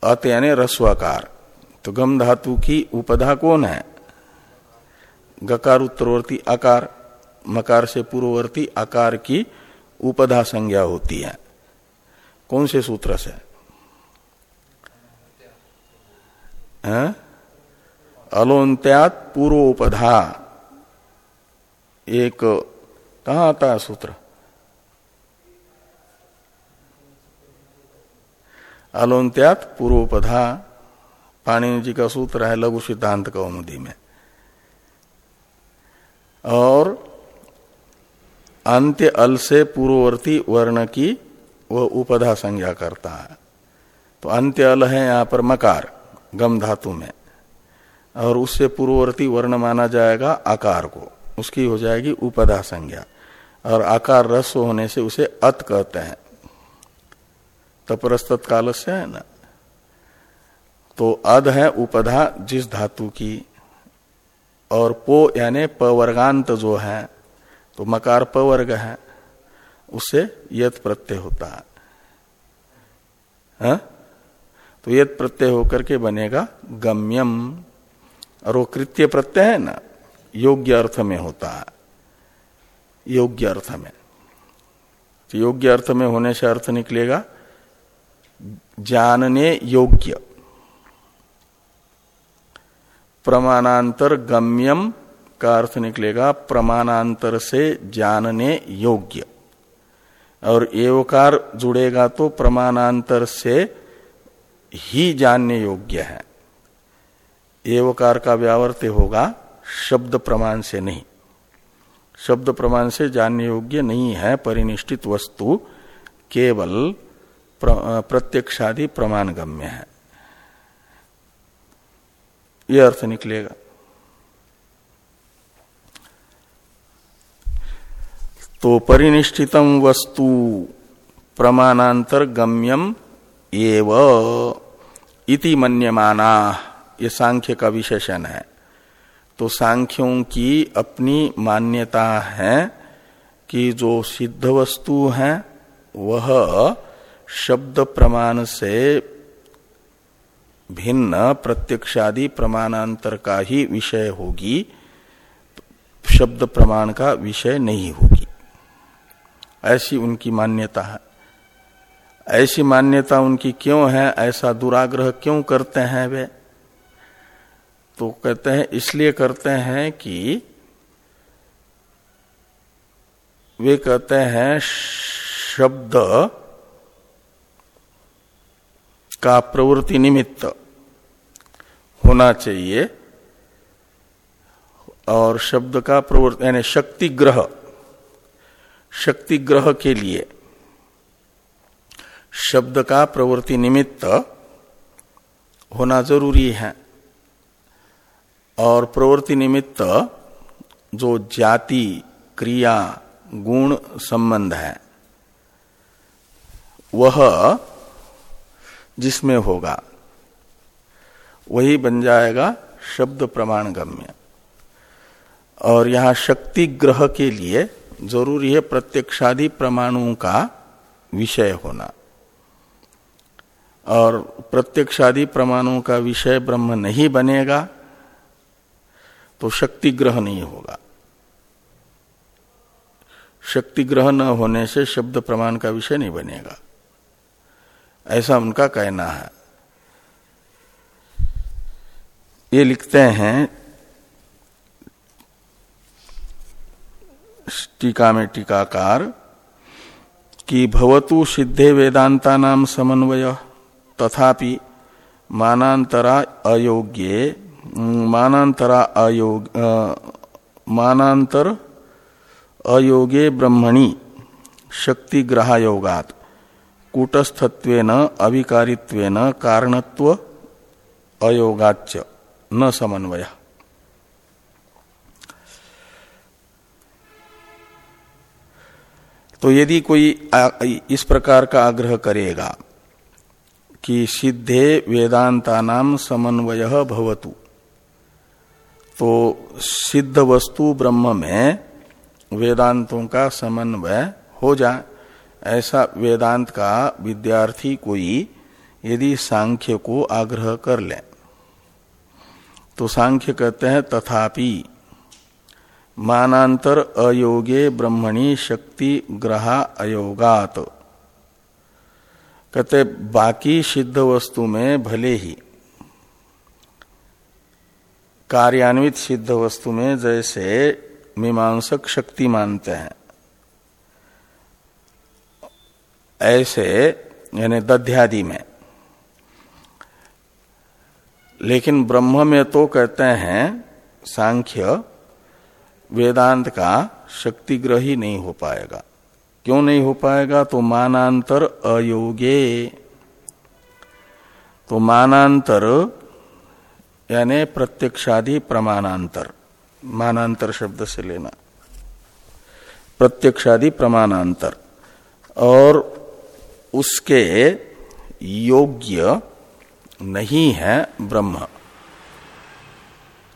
अत यानी रस्वाकार तो गम धातु की उपधा कौन है? गकार उत्तरवर्ती आकार, मकार से पूर्ववर्ती आकार की उपधा संज्ञा होती है। कौन से सूत्र से? अलोन्त्यात पूर्वोपधा। एक, कहा आता है सूत्र? अलोन्त्यात पूर्वोपधा। पाणिनि जी का सूत्र है लघु सिद्धांत कौमुदी में। और अंत्य अल से पूर्ववर्ती वर्ण की वह उपधा संज्ञा करता है। तो अंत्य अल है यहाँ पर मकार, गम धातु में। और उससे पूर्ववर्ती वर्ण माना जाएगा आकार को। उसकी हो जाएगी उपधा संज्ञा। और आकार रस होने से उसे अत कहते हैं। तपरस्त काल से है ना? तो अध है उपधा, जिस धातु की। और पो यानी पवर्गांत जो है तो मकार पवर्ग है। उससे यत प्रत्यय होता है। हा? तो यद प्रत्यय होकर के बनेगा गम्यम। और वो कृत्य प्रत्यय है ना, योग्य अर्थ में होता है। योग्य अर्थ में। तो योग्य अर्थ में होने से अर्थ निकलेगा जानने योग्य। प्रमाणांतर गम्यम का अर्थ निकलेगा प्रमाणांतर से जानने योग्य। और एवकार जुड़ेगा तो प्रमाणांतर से ही जानने योग्य है। एवकार का व्यावर्त्य होगा, शब्द प्रमाण से नहीं। शब्द प्रमाण से जानने योग्य नहीं है, परिनिष्ठित वस्तु केवल प्रत्यक्षादि प्रमाण गम्य है। यह अर्थ निकलेगा। तो परिनिष्ठितम वस्तु प्रमाणांतर गम्यम एव इति मन्यमाना ये सांख्य का विशेषण है। तो सांख्यों की अपनी मान्यता है कि जो सिद्ध वस्तु है, वह शब्द प्रमाण से भिन्न, प्रत्यक्षादि प्रमाणांतर का ही विषय होगी, शब्द प्रमाण का विषय नहीं होगी। ऐसी उनकी मान्यता है। ऐसी मान्यता उनकी क्यों है? ऐसा दुराग्रह क्यों करते हैं वे? तो कहते हैं, इसलिए करते हैं कि वे कहते हैं, शब्द का प्रवृत्ति निमित्त होना चाहिए और शब्द का प्रवृत्ति, यानी शक्ति ग्रह शक्ति ग्रह के लिए। शब्द का प्रवृत्ति निमित्त होना ज़रूरी है। और प्रवृत्ति निमित्त जो जाति, क्रिया, गुण संबंध है, वह जिसमें होगा, वही बन जाएगा शब्द प्रमाण गम्य। और यहाँ शक्ति ग्रह के लिए ज़रूरी है प्रत्यक्षादि प्रमाणों का विषय होना। और प्रत्यक्षादि प्रमाणों का विषय ब्रह्म नहीं बनेगा तो शक्ति ग्रह नहीं होगा। शक्ति ग्रह न होने से शब्द प्रमाण का विषय नहीं बनेगा। ऐसा उनका कहना है। ये लिखते हैं टीका में टीकाकार कि भवतु सिद्धे वेदांता नाम समन्वय तथापि मानांतरा अयोग्ये मानांतरा अयोग मानांतर अयोगे ब्रह्मणि शक्ति ग्रहायोगात कूटस्थत्वेन, अविकारित्वेन कारणत्व अयोगाच न समन्वय। तो यदि कोई इस प्रकार का आग्रह करेगा कि सिद्धे वेदांता नाम समन्वय भवतु तो सिद्ध वस्तु ब्रह्म में वेदांतों का समन्वय हो जाए। ऐसा वेदांत का विद्यार्थी कोई यदि सांख्य को आग्रह कर ले। तो सांख्य कहते हैं, तथापि मानांतर अयोगे ब्रह्मणी शक्ति ग्रह अयोगात। कहते, बाकी सिद्ध वस्तु में भले ही, कार्यान्वित सिद्ध वस्तु में जैसे मीमांसक शक्ति मानते हैं, ऐसे, यानी दध्यादि में। लेकिन ब्रह्म में तो कहते हैं, सांख्य वेदांत का शक्तिग्रही नहीं हो पाएगा। क्यों नहीं हो पाएगा? तो मानांतर अयोगे। तो मानांतर, यानी प्रत्यक्षादि प्रमाणांतर। मानांतर शब्द से लेना। प्रत्यक्षादि प्रमाणांतर। और उसके योग्य नहीं है ब्रह्म।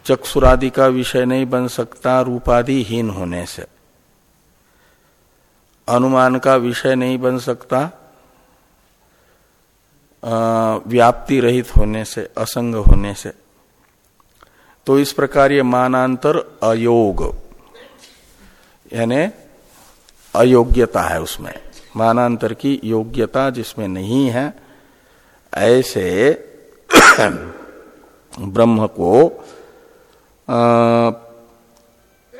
चक्षुरादि का विषय नहीं बन सकता, रूपादि हीन होने से। अनुमान का विषय नहीं बन सकता व्याप्ति रहित होने से, असंग होने से। तो इस प्रकार ये मानांतर अयोग, यानी अयोग्यता है उसमें। मानांतर की योग्यता जिसमें नहीं है, ऐसे ब्रह्म को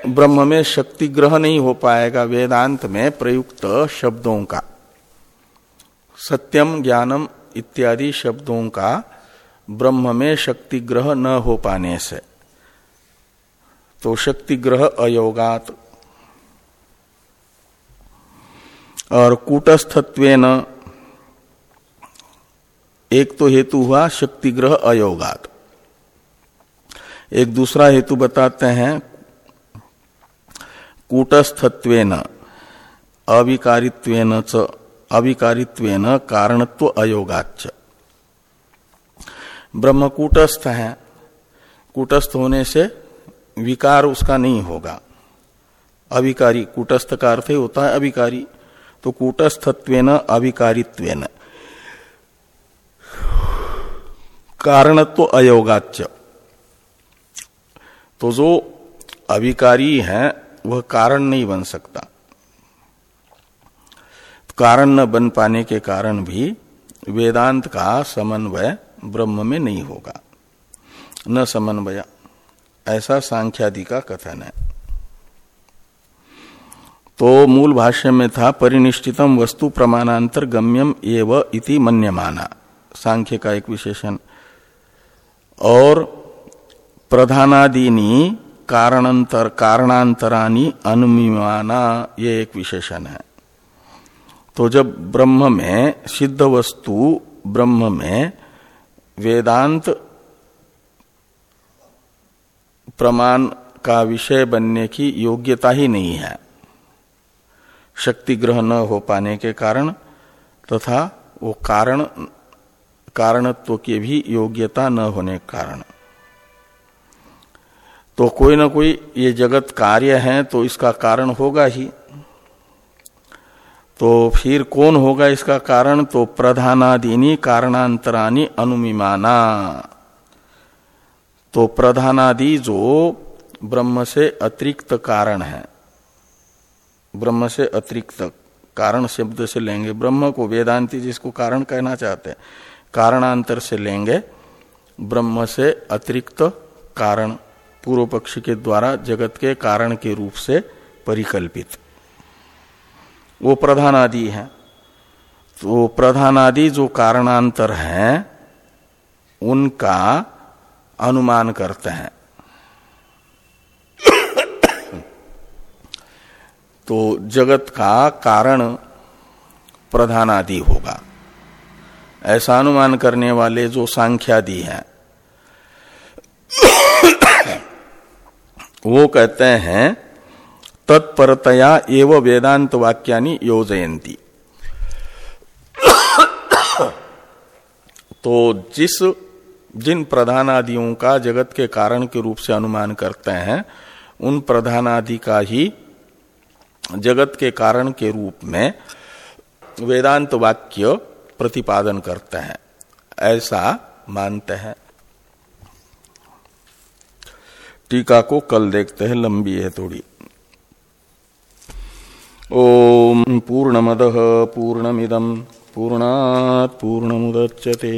ब्रह्म में शक्ति ग्रह नहीं हो पाएगा वेदांत में प्रयुक्त शब्दों का। सत्यम, ज्ञानम इत्यादि शब्दों का ब्रह्म में शक्ति ग्रह न हो पाने से। तो शक्ति ग्रह अयोगात। और कूटस्थत्व एक तो हेतु हुआ शक्ति ग्रह अयोगात। एक दूसरा हेतु बताते हैं, कूटस्थत्वेन, अविकारित्वेन च, अविकारित्वेन कारणत्व अयोगाच ब्रह्म कूटस्थ है, कूटस्थ होने से विकार उसका नहीं होगा। अविकारी, कूटस्थ का अर्थ होता है अविकारी तो कूटस्थत्वेन, अविकारित्वेन। कारणत्व अयोगाच तो जो अविकारी है, वह कारण नहीं बन सकता। कारण न बन पाने के कारण भी वेदांत का समन्वय ब्रह्म में नहीं होगा। न समन्वय। ऐसा सांख्यादि का कथन है। तो मूल भाष्य में था, परिनिष्ठितम वस्तु प्रमाणांतर गम्यम एव इति मन्यमाना। सांख्य का एक विशेषण। और प्रधानादीनी कारणंतर, कारणांतरानी अनुमीमाना ये एक विशेषण है। तो जब ब्रह्म में, सिद्ध वस्तु ब्रह्म में वेदांत प्रमाण का विषय बनने की योग्यता ही नहीं है। शक्ति ग्रह न हो पाने के कारण तथा वो कारण, कारणत्व की भी योग्यता न होने के कारण। तो कोई ना कोई ये जगत कार्य है तो इसका कारण होगा ही। तो फिर कौन होगा इसका कारण? तो प्रधानादिनी कारणांतरानी अनुमिमाना। तो प्रधानादि जो ब्रह्म से अतिरिक्त कारण है। ब्रह्म से अतिरिक्त कारण शब्द से लेंगे। ब्रह्म को वेदांति जिसको कारण कहना चाहते हैं, कारणांतर से लेंगे। ब्रह्म से अतिरिक्त कारण। पूर्व पक्ष के द्वारा जगत के कारण के रूप से परिकल्पित। वो प्रधान आदि है। तो प्रधान आदि जो कारणांतर है, उनका अनुमान करते हैं। तो जगत का कारण प्रधान आदि होगा। ऐसा अनुमान करने वाले जो सांख्यादि हैं वो कहते हैं, तत्परतया एव वेदांत वाक्यानि योजयंती तो जिस, जिन प्रधानादियों का जगत के कारण के रूप से अनुमान करते हैं, उन प्रधानादि का ही जगत के कारण के रूप में वेदांत वाक्य प्रतिपादन करते हैं। ऐसा मानते हैं। टीका को कल देखते हैं लंबी है थोड़ी। ओम पूर्णमद पूर्णमिदम पूर्णात पूर्णमुदच्यते।